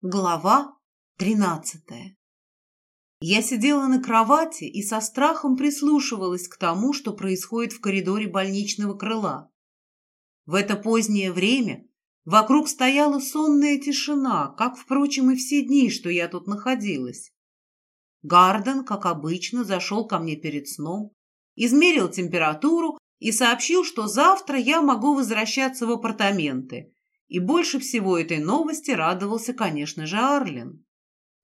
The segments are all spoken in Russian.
Глава тринадцатая Я сидела на кровати и со страхом прислушивалась к тому, что происходит в коридоре больничного крыла. В это позднее время вокруг стояла сонная тишина, как, впрочем, и все дни, что я тут находилась. Гарден, как обычно, зашел ко мне перед сном, измерил температуру и сообщил, что завтра я могу возвращаться в апартаменты – и больше всего этой новости радовался, конечно же, Арлен.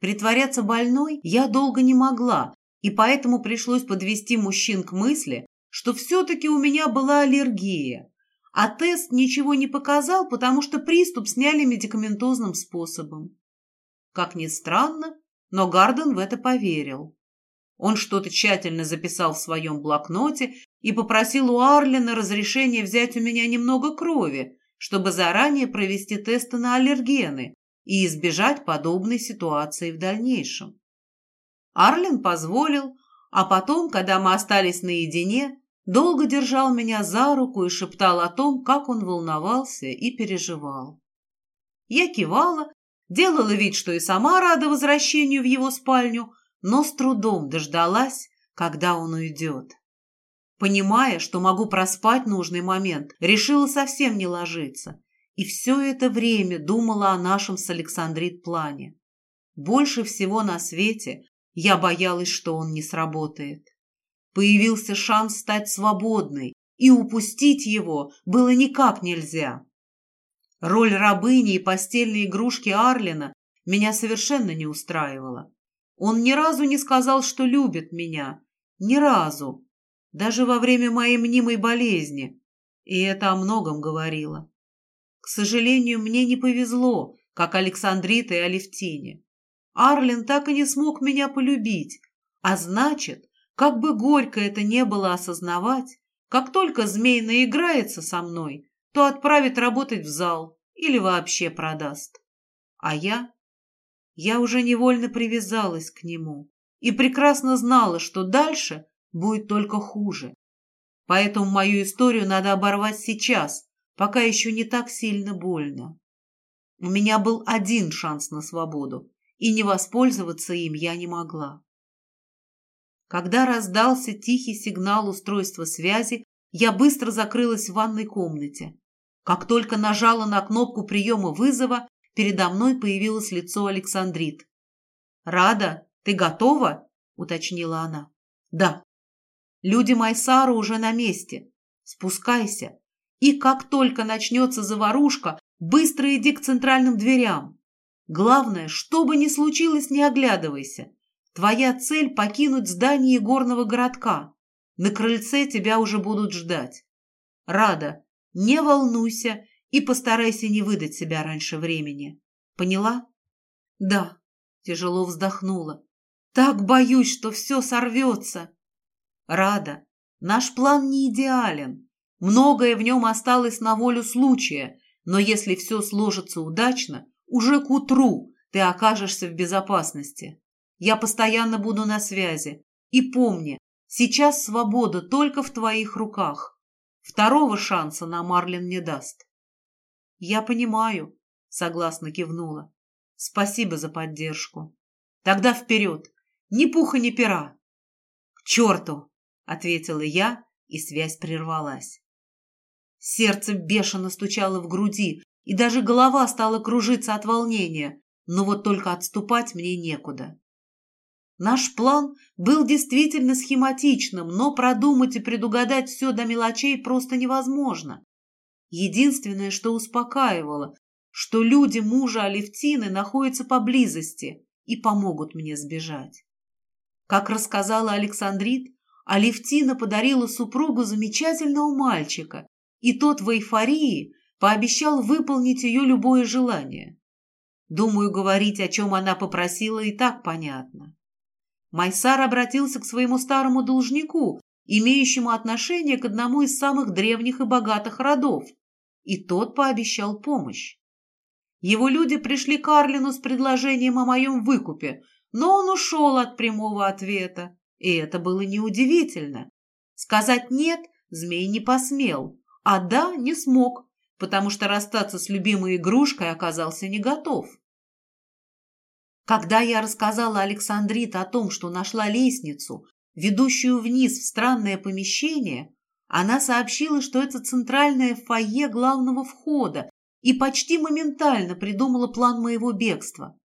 Притворяться больной я долго не могла, и поэтому пришлось подвести мужчин к мысли, что все-таки у меня была аллергия. А тест ничего не показал, потому что приступ сняли медикаментозным способом. Как ни странно, но Гарден в это поверил. Он что-то тщательно записал в своем блокноте и попросил у Арлина разрешения взять у меня немного крови, чтобы заранее провести тесты на аллергены и избежать подобной ситуации в дальнейшем. Арлин позволил, а потом, когда мы остались наедине, долго держал меня за руку и шептал о том, как он волновался и переживал. Я кивала, делала вид, что и сама рада возвращению в его спальню, но с трудом дождалась, когда он уйдет. Понимая, что могу проспать нужный момент, решила совсем не ложиться. И все это время думала о нашем с Александрит плане. Больше всего на свете я боялась, что он не сработает. Появился шанс стать свободной, и упустить его было никак нельзя. Роль рабыни и постельной игрушки Арлина меня совершенно не устраивала. Он ни разу не сказал, что любит меня. Ни разу даже во время моей мнимой болезни, и это о многом говорило. К сожалению, мне не повезло, как Александрита и Алевтине. Арлин так и не смог меня полюбить, а значит, как бы горько это не было осознавать, как только змей наиграется со мной, то отправит работать в зал или вообще продаст. А я? Я уже невольно привязалась к нему и прекрасно знала, что дальше будет только хуже. Поэтому мою историю надо оборвать сейчас, пока еще не так сильно больно. У меня был один шанс на свободу, и не воспользоваться им я не могла. Когда раздался тихий сигнал устройства связи, я быстро закрылась в ванной комнате. Как только нажала на кнопку приема вызова, передо мной появилось лицо Александрит. «Рада, ты готова?» — уточнила она. «Да», Люди Майсара уже на месте. Спускайся. И как только начнется заварушка, быстро иди к центральным дверям. Главное, что бы ни случилось, не оглядывайся. Твоя цель — покинуть здание горного городка. На крыльце тебя уже будут ждать. Рада, не волнуйся и постарайся не выдать себя раньше времени. Поняла? Да, тяжело вздохнула. Так боюсь, что все сорвется. Рада, наш план не идеален. Многое в нем осталось на волю случая, но если все сложится удачно, уже к утру ты окажешься в безопасности. Я постоянно буду на связи. И помни, сейчас свобода только в твоих руках. Второго шанса на Марлин не даст. Я понимаю, согласно кивнула. Спасибо за поддержку. Тогда вперед. Ни пуха, ни пера. К черту! — ответила я, и связь прервалась. Сердце бешено стучало в груди, и даже голова стала кружиться от волнения, но вот только отступать мне некуда. Наш план был действительно схематичным, но продумать и предугадать все до мелочей просто невозможно. Единственное, что успокаивало, что люди мужа Алевтины находятся поблизости и помогут мне сбежать. Как рассказала Александрит, Алевтина подарила супругу замечательного мальчика, и тот в эйфории пообещал выполнить ее любое желание. Думаю, говорить, о чем она попросила, и так понятно. Майсар обратился к своему старому должнику, имеющему отношение к одному из самых древних и богатых родов, и тот пообещал помощь. Его люди пришли к Арлину с предложением о моем выкупе, но он ушел от прямого ответа. И это было неудивительно. Сказать «нет» змей не посмел, а «да» не смог, потому что расстаться с любимой игрушкой оказался не готов. Когда я рассказала Александрит о том, что нашла лестницу, ведущую вниз в странное помещение, она сообщила, что это центральное фойе главного входа и почти моментально придумала план моего бегства.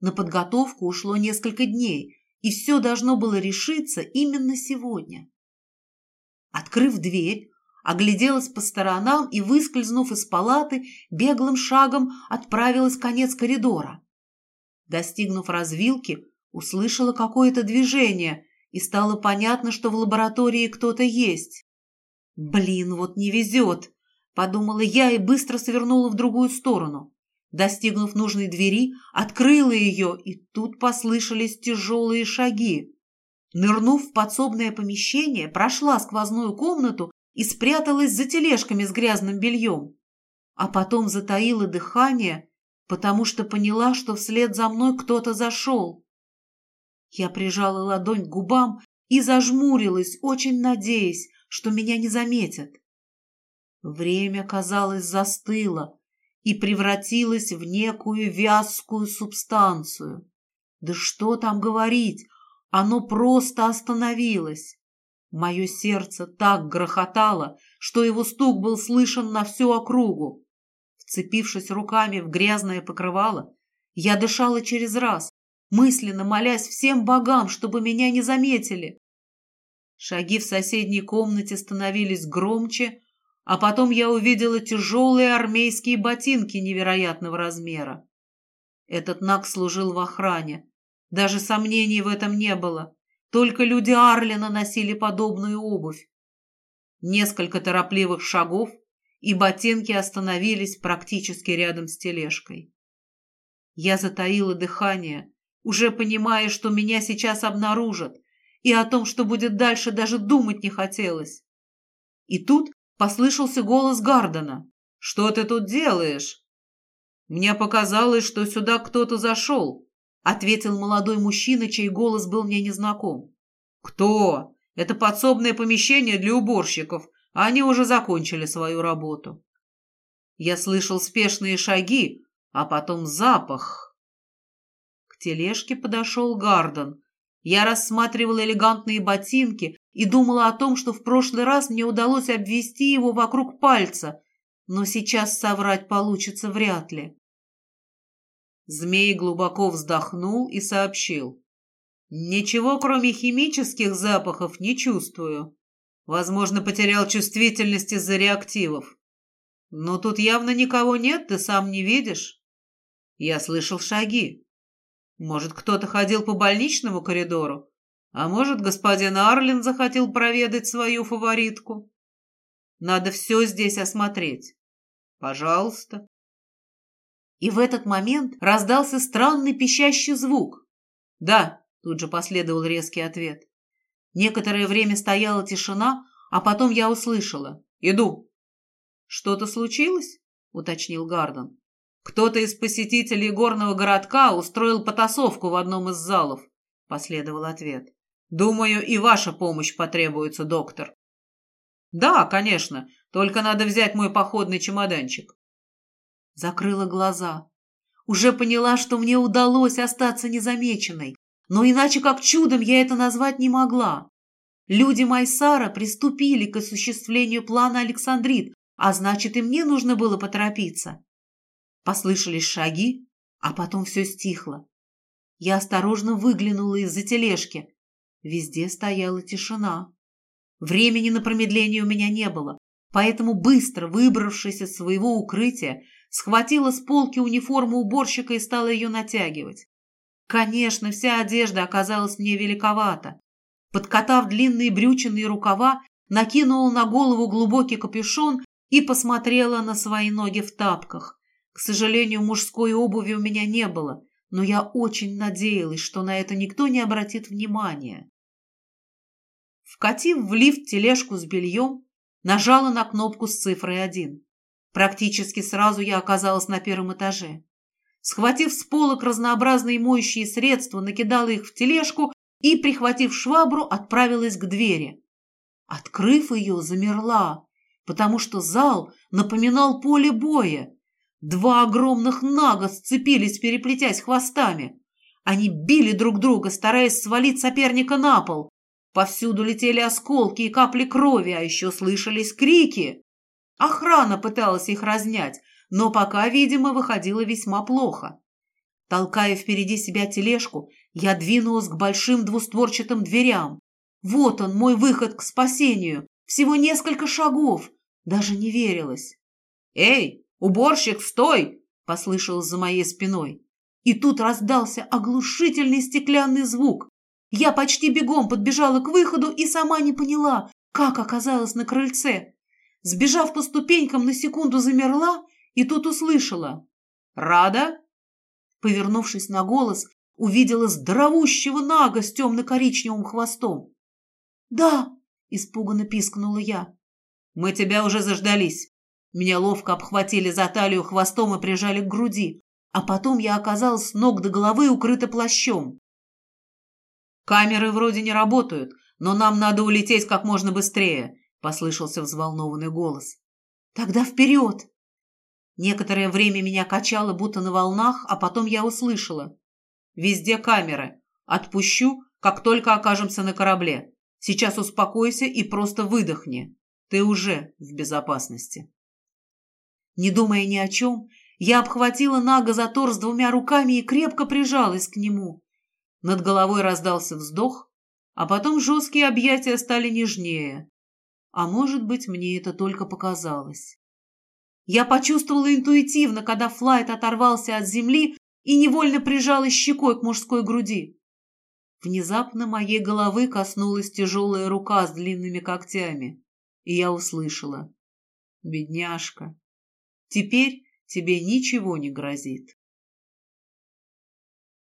На подготовку ушло несколько дней, и все должно было решиться именно сегодня. Открыв дверь, огляделась по сторонам и, выскользнув из палаты, беглым шагом отправилась в конец коридора. Достигнув развилки, услышала какое-то движение, и стало понятно, что в лаборатории кто-то есть. «Блин, вот не везет!» – подумала я и быстро свернула в другую сторону. Достигнув нужной двери, открыла ее, и тут послышались тяжелые шаги. Нырнув в подсобное помещение, прошла сквозную комнату и спряталась за тележками с грязным бельем. А потом затаила дыхание, потому что поняла, что вслед за мной кто-то зашел. Я прижала ладонь к губам и зажмурилась, очень надеясь, что меня не заметят. Время, казалось, застыло и превратилось в некую вязкую субстанцию. Да что там говорить, оно просто остановилось. Мое сердце так грохотало, что его стук был слышен на всю округу. Вцепившись руками в грязное покрывало, я дышала через раз, мысленно молясь всем богам, чтобы меня не заметили. Шаги в соседней комнате становились громче, а потом я увидела тяжелые армейские ботинки невероятного размера. Этот Нак служил в охране. Даже сомнений в этом не было. Только люди Арлина носили подобную обувь. Несколько торопливых шагов, и ботинки остановились практически рядом с тележкой. Я затаила дыхание, уже понимая, что меня сейчас обнаружат, и о том, что будет дальше, даже думать не хотелось. И тут послышался голос Гардена. «Что ты тут делаешь?» «Мне показалось, что сюда кто-то зашел», — ответил молодой мужчина, чей голос был мне незнаком. «Кто? Это подсобное помещение для уборщиков, они уже закончили свою работу». Я слышал спешные шаги, а потом запах. К тележке подошел Гарден. Я рассматривала элегантные ботинки и думала о том, что в прошлый раз мне удалось обвести его вокруг пальца, но сейчас соврать получится вряд ли. Змей глубоко вздохнул и сообщил. «Ничего, кроме химических запахов, не чувствую. Возможно, потерял чувствительность из-за реактивов. Но тут явно никого нет, ты сам не видишь. Я слышал шаги. Может, кто-то ходил по больничному коридору? А может, господин Арлин захотел проведать свою фаворитку? Надо все здесь осмотреть. Пожалуйста. И в этот момент раздался странный пищащий звук. «Да», — тут же последовал резкий ответ. Некоторое время стояла тишина, а потом я услышала. «Иду». «Что-то случилось?» — уточнил Гарден. «Кто-то из посетителей горного городка устроил потасовку в одном из залов», — последовал ответ. «Думаю, и ваша помощь потребуется, доктор». «Да, конечно, только надо взять мой походный чемоданчик». Закрыла глаза. Уже поняла, что мне удалось остаться незамеченной, но иначе как чудом я это назвать не могла. Люди Майсара приступили к осуществлению плана Александрит, а значит, и мне нужно было поторопиться. Послышались шаги, а потом все стихло. Я осторожно выглянула из-за тележки. Везде стояла тишина. Времени на промедление у меня не было, поэтому, быстро выбравшись из своего укрытия, схватила с полки униформу уборщика и стала ее натягивать. Конечно, вся одежда оказалась мне великовата. Подкатав длинные брючины рукава, накинула на голову глубокий капюшон и посмотрела на свои ноги в тапках. К сожалению, мужской обуви у меня не было, но я очень надеялась, что на это никто не обратит внимания. Вкатив в лифт тележку с бельем, нажала на кнопку с цифрой один. Практически сразу я оказалась на первом этаже. Схватив с полок разнообразные моющие средства, накидала их в тележку и, прихватив швабру, отправилась к двери. Открыв ее, замерла, потому что зал напоминал поле боя. Два огромных нага сцепились, переплетясь хвостами. Они били друг друга, стараясь свалить соперника на пол. Повсюду летели осколки и капли крови, а еще слышались крики. Охрана пыталась их разнять, но пока, видимо, выходило весьма плохо. Толкая впереди себя тележку, я двинулась к большим двустворчатым дверям. Вот он, мой выход к спасению. Всего несколько шагов. Даже не верилось. «Эй, уборщик, стой!» — послышалось за моей спиной. И тут раздался оглушительный стеклянный звук. Я почти бегом подбежала к выходу и сама не поняла, как оказалась на крыльце. Сбежав по ступенькам, на секунду замерла и тут услышала. «Рада?» Повернувшись на голос, увидела здоровущего нага с темно-коричневым хвостом. «Да!» — испуганно пискнула я. «Мы тебя уже заждались!» Меня ловко обхватили за талию хвостом и прижали к груди, а потом я оказалась с ног до головы укрыта плащом. «Камеры вроде не работают, но нам надо улететь как можно быстрее», — послышался взволнованный голос. «Тогда вперед!» Некоторое время меня качало, будто на волнах, а потом я услышала. «Везде камеры. Отпущу, как только окажемся на корабле. Сейчас успокойся и просто выдохни. Ты уже в безопасности». Не думая ни о чем, я обхватила Нага за торс двумя руками и крепко прижалась к нему. Над головой раздался вздох, а потом жесткие объятия стали нежнее. А может быть, мне это только показалось. Я почувствовала интуитивно, когда Флайт оторвался от земли и невольно прижалась щекой к мужской груди. Внезапно моей головы коснулась тяжелая рука с длинными когтями, и я услышала. «Бедняжка, теперь тебе ничего не грозит.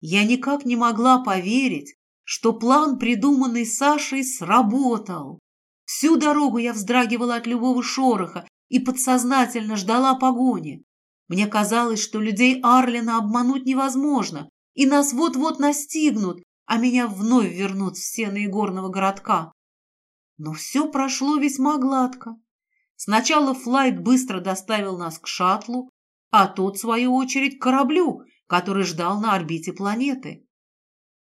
Я никак не могла поверить, что план, придуманный Сашей, сработал. Всю дорогу я вздрагивала от любого шороха и подсознательно ждала погони. Мне казалось, что людей Арлина обмануть невозможно, и нас вот-вот настигнут, а меня вновь вернут в стены игорного городка. Но все прошло весьма гладко. Сначала Флайт быстро доставил нас к шаттлу, а тот, в свою очередь, к кораблю, который ждал на орбите планеты.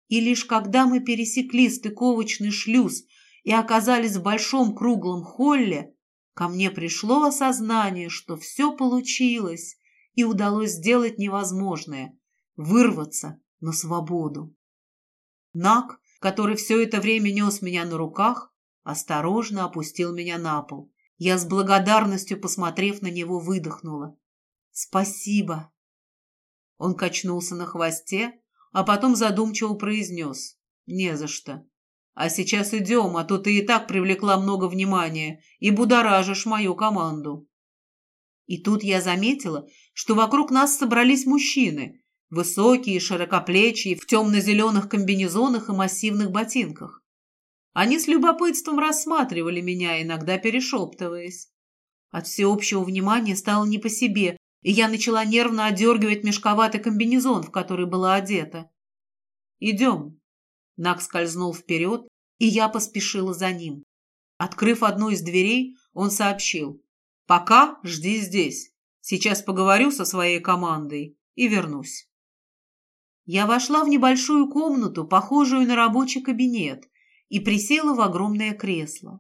И лишь когда мы пересекли стыковочный шлюз и оказались в большом круглом холле, ко мне пришло осознание, что все получилось и удалось сделать невозможное — вырваться на свободу. Нак, который все это время нес меня на руках, осторожно опустил меня на пол. Я с благодарностью, посмотрев на него, выдохнула. «Спасибо!» Он качнулся на хвосте, а потом задумчиво произнес. «Не за что. А сейчас идем, а то ты и так привлекла много внимания и будоражишь мою команду». И тут я заметила, что вокруг нас собрались мужчины, высокие, широкоплечие, в темно-зеленых комбинезонах и массивных ботинках. Они с любопытством рассматривали меня, иногда перешептываясь. От всеобщего внимания стало не по себе, и я начала нервно одергивать мешковатый комбинезон, в который была одета. «Идем». Нак скользнул вперед, и я поспешила за ним. Открыв одну из дверей, он сообщил. «Пока жди здесь. Сейчас поговорю со своей командой и вернусь». Я вошла в небольшую комнату, похожую на рабочий кабинет, и присела в огромное кресло.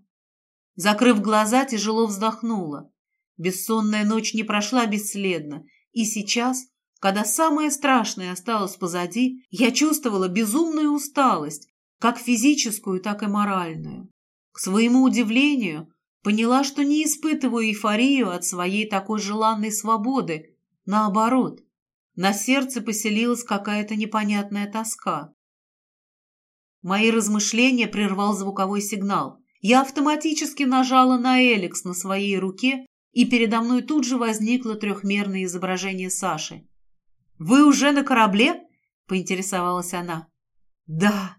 Закрыв глаза, тяжело вздохнула. Бессонная ночь не прошла бесследно, и сейчас, когда самое страшное осталось позади, я чувствовала безумную усталость, как физическую, так и моральную. К своему удивлению, поняла, что не испытываю эйфорию от своей такой желанной свободы. Наоборот, на сердце поселилась какая-то непонятная тоска. Мои размышления прервал звуковой сигнал. Я автоматически нажала на Эликс на своей руке и передо мной тут же возникло трехмерное изображение Саши. «Вы уже на корабле?» — поинтересовалась она. «Да,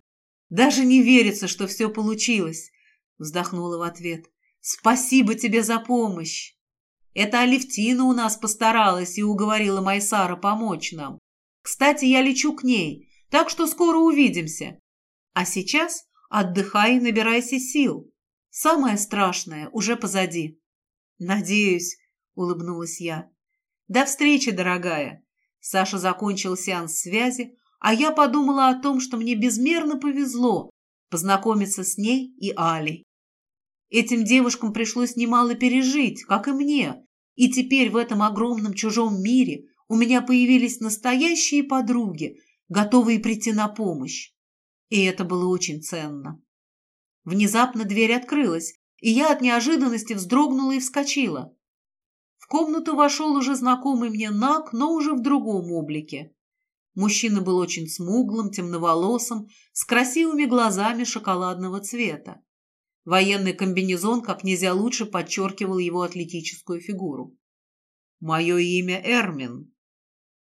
даже не верится, что все получилось», — вздохнула в ответ. «Спасибо тебе за помощь. Это Алевтина у нас постаралась и уговорила Майсара помочь нам. Кстати, я лечу к ней, так что скоро увидимся. А сейчас отдыхай и набирайся сил. Самое страшное уже позади». «Надеюсь», — улыбнулась я. «До встречи, дорогая!» Саша закончил сеанс связи, а я подумала о том, что мне безмерно повезло познакомиться с ней и Алей. Этим девушкам пришлось немало пережить, как и мне, и теперь в этом огромном чужом мире у меня появились настоящие подруги, готовые прийти на помощь. И это было очень ценно. Внезапно дверь открылась, и я от неожиданности вздрогнула и вскочила. В комнату вошел уже знакомый мне Нак, но уже в другом облике. Мужчина был очень смуглым, темноволосым, с красивыми глазами шоколадного цвета. Военный комбинезон как нельзя лучше подчеркивал его атлетическую фигуру. «Мое имя Эрмин».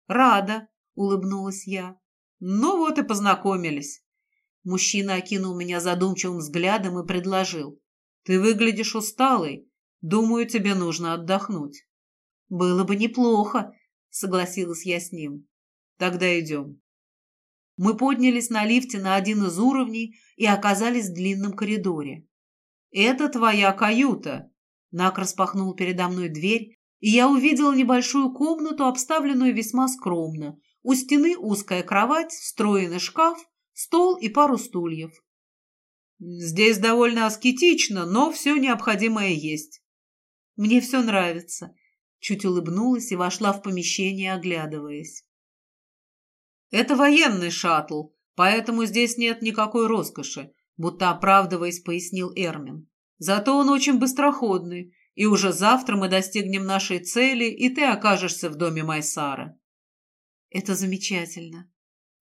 «Рада», — улыбнулась я. «Ну вот и познакомились». Мужчина окинул меня задумчивым взглядом и предложил. «Ты выглядишь усталой. Думаю, тебе нужно отдохнуть». «Было бы неплохо», — согласилась я с ним. «Тогда идем». Мы поднялись на лифте на один из уровней и оказались в длинном коридоре. «Это твоя каюта!» Нак распахнул передо мной дверь, и я увидела небольшую комнату, обставленную весьма скромно. У стены узкая кровать, встроенный шкаф, стол и пару стульев. «Здесь довольно аскетично, но все необходимое есть». «Мне все нравится», — чуть улыбнулась и вошла в помещение, оглядываясь. «Это военный шаттл, поэтому здесь нет никакой роскоши будто оправдываясь, пояснил Эрмин. Зато он очень быстроходный, и уже завтра мы достигнем нашей цели, и ты окажешься в доме Майсара. Это замечательно.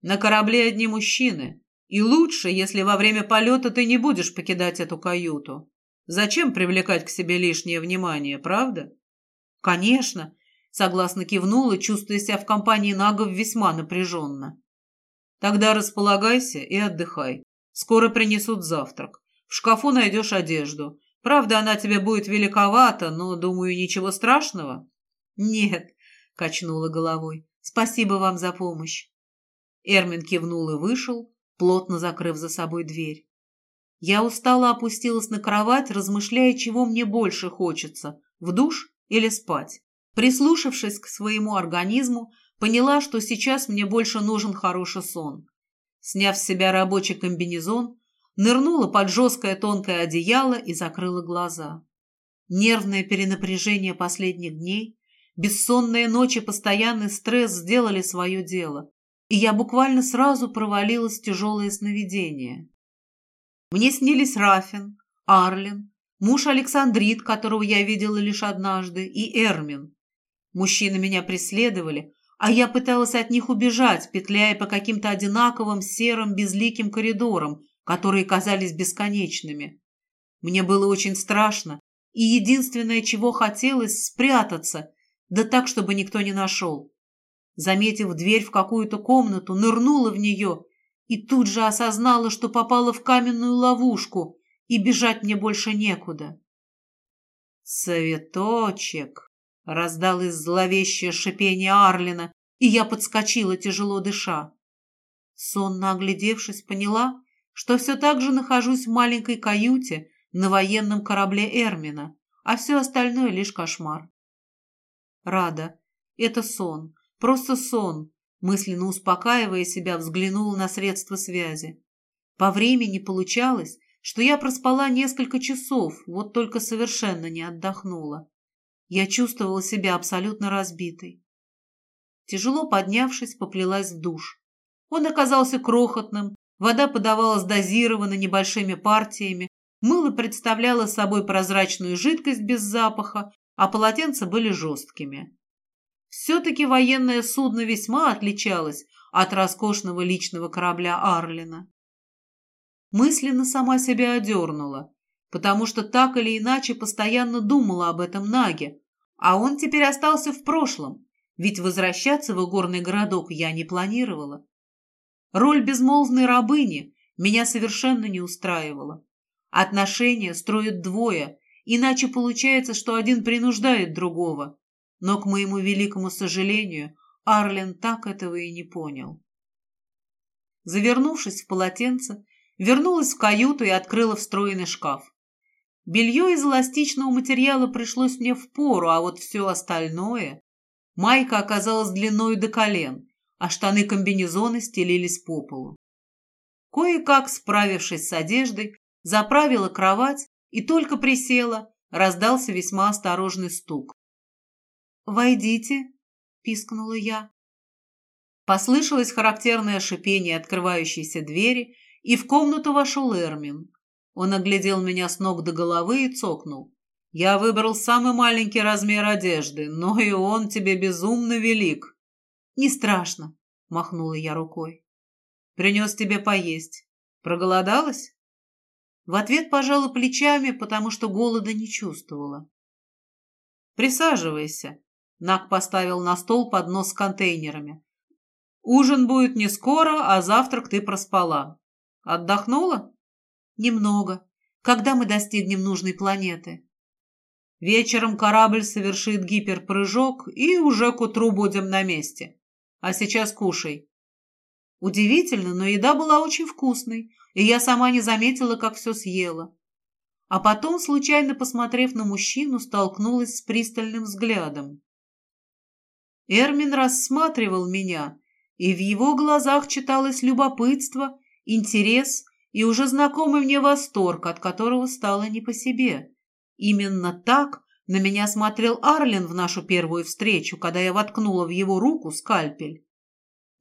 На корабле одни мужчины, и лучше, если во время полета ты не будешь покидать эту каюту. Зачем привлекать к себе лишнее внимание, правда? Конечно, согласно кивнула, чувствуя себя в компании нагов весьма напряженно. Тогда располагайся и отдыхай. Скоро принесут завтрак. В шкафу найдешь одежду. Правда, она тебе будет великовата, но, думаю, ничего страшного. Нет, качнула головой. Спасибо вам за помощь. Эрмин кивнул и вышел, плотно закрыв за собой дверь. Я устало опустилась на кровать, размышляя, чего мне больше хочется – в душ или спать. Прислушавшись к своему организму, поняла, что сейчас мне больше нужен хороший сон. Сняв с себя рабочий комбинезон, нырнула под жесткое тонкое одеяло и закрыла глаза. Нервное перенапряжение последних дней, бессонные ночи, постоянный стресс сделали свое дело, и я буквально сразу провалилась в тяжелое сновидение. Мне снились Рафин, Арлин, муж Александрит, которого я видела лишь однажды, и Эрмин. Мужчины меня преследовали, а я пыталась от них убежать, петляя по каким-то одинаковым серым безликим коридорам, которые казались бесконечными. Мне было очень страшно, и единственное, чего хотелось, спрятаться, да так, чтобы никто не нашел. Заметив дверь в какую-то комнату, нырнула в нее и тут же осознала, что попала в каменную ловушку, и бежать мне больше некуда. «Цветочек!» Раздалось зловещее шипение Арлина, и я подскочила, тяжело дыша. Сонно оглядевшись, поняла, что все так же нахожусь в маленькой каюте на военном корабле Эрмина, а все остальное лишь кошмар. Рада. Это сон. Просто сон. Мысленно успокаивая себя, взглянула на средства связи. По времени получалось, что я проспала несколько часов, вот только совершенно не отдохнула. Я чувствовала себя абсолютно разбитой. Тяжело поднявшись, поплелась в душ. Он оказался крохотным, вода подавалась дозированно небольшими партиями, мыло представляло собой прозрачную жидкость без запаха, а полотенца были жесткими. Все-таки военное судно весьма отличалось от роскошного личного корабля Арлина. Мысленно сама себя одернула потому что так или иначе постоянно думала об этом Наге, а он теперь остался в прошлом, ведь возвращаться в игорный городок я не планировала. Роль безмолвной рабыни меня совершенно не устраивала. Отношения строят двое, иначе получается, что один принуждает другого. Но, к моему великому сожалению, Арлен так этого и не понял. Завернувшись в полотенце, вернулась в каюту и открыла встроенный шкаф. Белье из эластичного материала пришлось мне в пору, а вот все остальное... Майка оказалась длиной до колен, а штаны-комбинезоны стелились по полу. Кое-как, справившись с одеждой, заправила кровать и только присела, раздался весьма осторожный стук. «Войдите», — пискнула я. Послышалось характерное шипение открывающейся двери, и в комнату вошел Эрмин. Он оглядел меня с ног до головы и цокнул. «Я выбрал самый маленький размер одежды, но и он тебе безумно велик». «Не страшно», — махнула я рукой. «Принес тебе поесть. Проголодалась?» В ответ пожала плечами, потому что голода не чувствовала. «Присаживайся», — Нак поставил на стол поднос с контейнерами. «Ужин будет не скоро, а завтрак ты проспала. Отдохнула?» «Немного. Когда мы достигнем нужной планеты?» «Вечером корабль совершит гиперпрыжок, и уже к утру будем на месте. А сейчас кушай». Удивительно, но еда была очень вкусной, и я сама не заметила, как все съела. А потом, случайно посмотрев на мужчину, столкнулась с пристальным взглядом. Эрмин рассматривал меня, и в его глазах читалось любопытство, интерес и уже знакомый мне восторг, от которого стало не по себе. Именно так на меня смотрел Арлин в нашу первую встречу, когда я воткнула в его руку скальпель.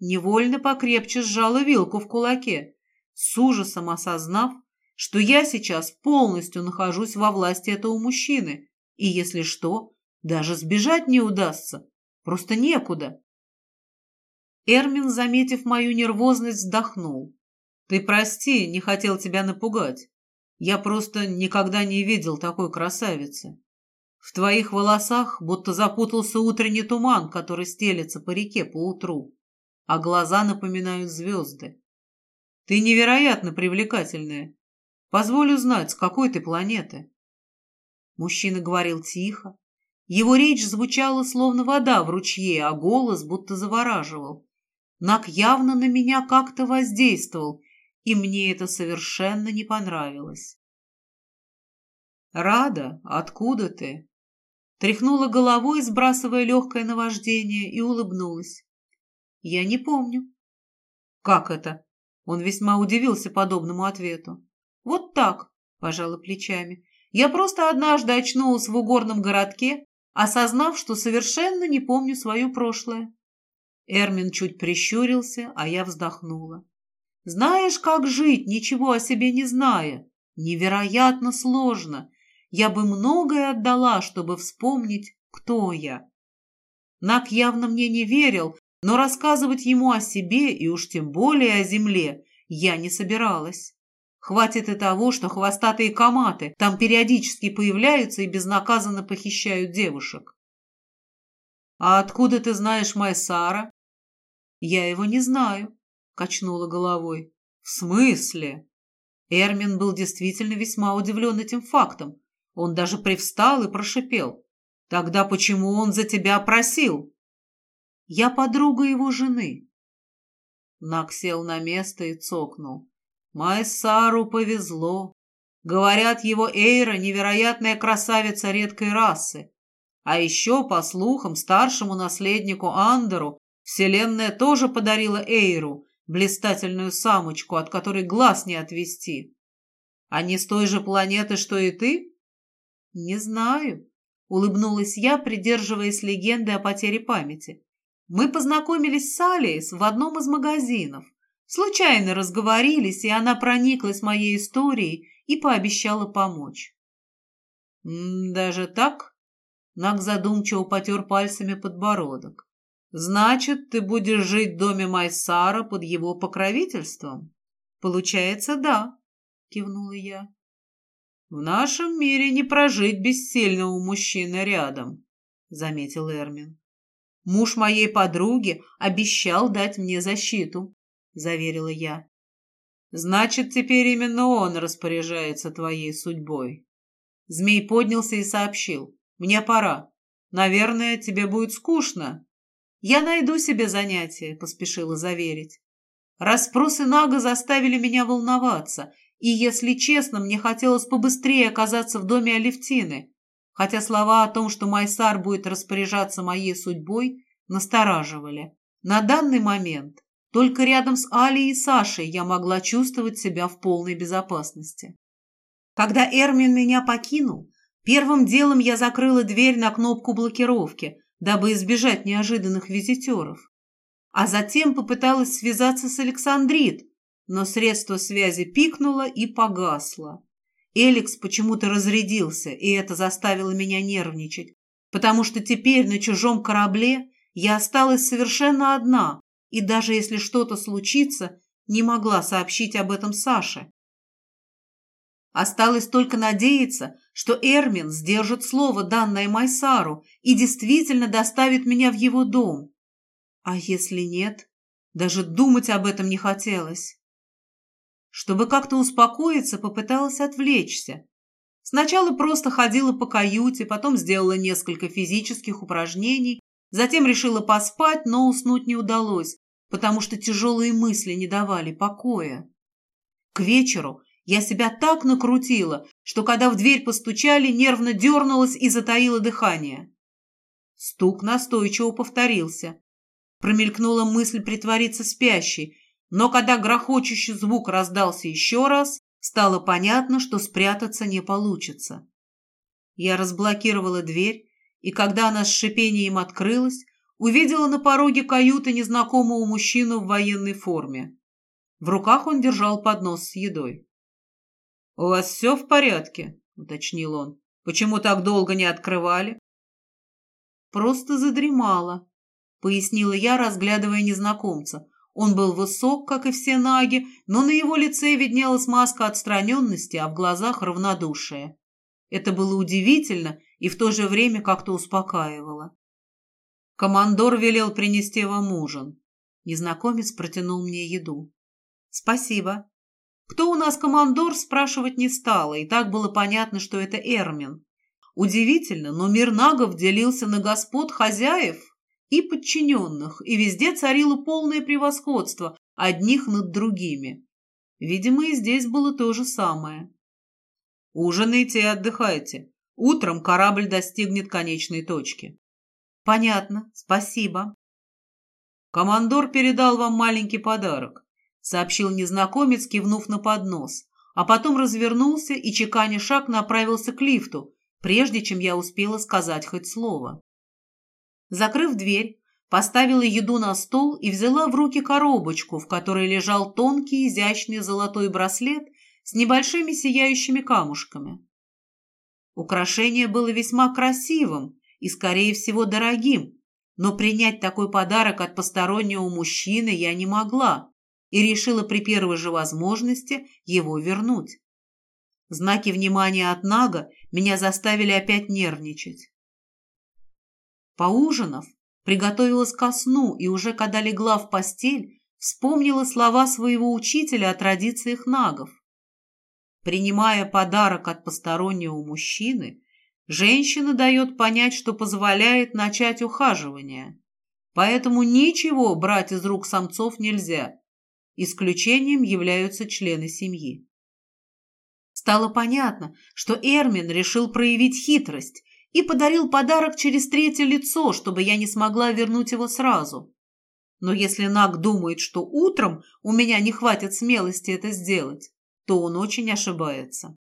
Невольно покрепче сжала вилку в кулаке, с ужасом осознав, что я сейчас полностью нахожусь во власти этого мужчины, и, если что, даже сбежать не удастся, просто некуда. Эрмин, заметив мою нервозность, вздохнул. Ты прости, не хотел тебя напугать. Я просто никогда не видел такой красавицы. В твоих волосах будто запутался утренний туман, который стелется по реке по утру, а глаза напоминают звезды. Ты невероятно привлекательная. Позволь узнать, с какой ты планеты. Мужчина говорил тихо. Его речь звучала словно вода в ручье, а голос будто завораживал. Нак явно на меня как-то воздействовал, и мне это совершенно не понравилось. «Рада, откуда ты?» Тряхнула головой, сбрасывая легкое наваждение, и улыбнулась. «Я не помню». «Как это?» Он весьма удивился подобному ответу. «Вот так», — пожала плечами. «Я просто однажды очнулась в угорном городке, осознав, что совершенно не помню свое прошлое». Эрмин чуть прищурился, а я вздохнула. Знаешь, как жить, ничего о себе не зная? Невероятно сложно. Я бы многое отдала, чтобы вспомнить, кто я. Нак явно мне не верил, но рассказывать ему о себе и уж тем более о земле я не собиралась. Хватит и того, что хвостатые коматы там периодически появляются и безнаказанно похищают девушек. «А откуда ты знаешь Майсара?» «Я его не знаю. — качнула головой. «В смысле?» Эрмин был действительно весьма удивлен этим фактом. Он даже привстал и прошипел. «Тогда почему он за тебя просил?» «Я подруга его жены». Нак сел на место и цокнул. Майсару повезло. Говорят, его Эйра — невероятная красавица редкой расы. А еще, по слухам, старшему наследнику Андеру Вселенная тоже подарила Эйру, блистательную самочку, от которой глаз не отвести. Они с той же планеты, что и ты? Не знаю, улыбнулась я, придерживаясь легенды о потере памяти. Мы познакомились с Алиес в одном из магазинов. Случайно разговорились, и она прониклась моей историей и пообещала помочь. «Даже так?» Нак задумчиво потер пальцами подбородок. Значит, ты будешь жить в доме Майсара под его покровительством? Получается, да, кивнула я. В нашем мире не прожить без сильного мужчины рядом, заметил Эрмин. Муж моей подруги обещал дать мне защиту, заверила я. Значит, теперь именно он распоряжается твоей судьбой. Змей поднялся и сообщил. Мне пора. Наверное, тебе будет скучно, «Я найду себе занятие», — поспешила заверить. Расспросы Нага заставили меня волноваться, и, если честно, мне хотелось побыстрее оказаться в доме Алевтины, хотя слова о том, что Майсар будет распоряжаться моей судьбой, настораживали. на данный момент только рядом с Алей и Сашей я могла чувствовать себя в полной безопасности. Когда Эрмин меня покинул, первым делом я закрыла дверь на кнопку блокировки, дабы избежать неожиданных визитеров. А затем попыталась связаться с Александрит, но средство связи пикнуло и погасло. Эликс почему-то разрядился, и это заставило меня нервничать, потому что теперь на чужом корабле я осталась совершенно одна, и даже если что-то случится, не могла сообщить об этом Саше. Осталось только надеяться, что Эрмин сдержит слово, данное Майсару, и действительно доставит меня в его дом. А если нет, даже думать об этом не хотелось. Чтобы как-то успокоиться, попыталась отвлечься. Сначала просто ходила по каюте, потом сделала несколько физических упражнений, затем решила поспать, но уснуть не удалось, потому что тяжелые мысли не давали покоя. К вечеру я себя так накрутила, что когда в дверь постучали, нервно дернулась и затаила дыхание. Стук настойчиво повторился. Промелькнула мысль притвориться спящей, но когда грохочущий звук раздался еще раз, стало понятно, что спрятаться не получится. Я разблокировала дверь, и когда она с шипением открылась, увидела на пороге каюты незнакомого мужчину в военной форме. В руках он держал поднос с едой. «У вас все в порядке?» — уточнил он. «Почему так долго не открывали?» «Просто задремала», — пояснила я, разглядывая незнакомца. Он был высок, как и все наги, но на его лице виднелась маска отстраненности, а в глазах равнодушие. Это было удивительно и в то же время как-то успокаивало. Командор велел принести вам ужин. Незнакомец протянул мне еду. Спасибо. Кто у нас командор, спрашивать не стало, и так было понятно, что это Эрмин. Удивительно, но мир нагов делился на господ хозяев и подчиненных, и везде царило полное превосходство одних над другими. Видимо, и здесь было то же самое. Ужинайте и отдыхайте. Утром корабль достигнет конечной точки. Понятно, спасибо. Командор передал вам маленький подарок, сообщил незнакомец, кивнув на поднос, а потом развернулся и, чеканя шаг, направился к лифту, прежде чем я успела сказать хоть слово. Закрыв дверь, поставила еду на стол и взяла в руки коробочку, в которой лежал тонкий изящный золотой браслет с небольшими сияющими камушками. Украшение было весьма красивым и, скорее всего, дорогим, но принять такой подарок от постороннего мужчины я не могла и решила при первой же возможности его вернуть. Знаки внимания от Нага меня заставили опять нервничать. Поужинав, приготовилась ко сну и уже когда легла в постель, вспомнила слова своего учителя о традициях нагов. Принимая подарок от постороннего мужчины, женщина дает понять, что позволяет начать ухаживание. Поэтому ничего брать из рук самцов нельзя. Исключением являются члены семьи. Стало понятно, что Эрмин решил проявить хитрость и подарил подарок через третье лицо, чтобы я не смогла вернуть его сразу. Но если Наг думает, что утром у меня не хватит смелости это сделать, то он очень ошибается.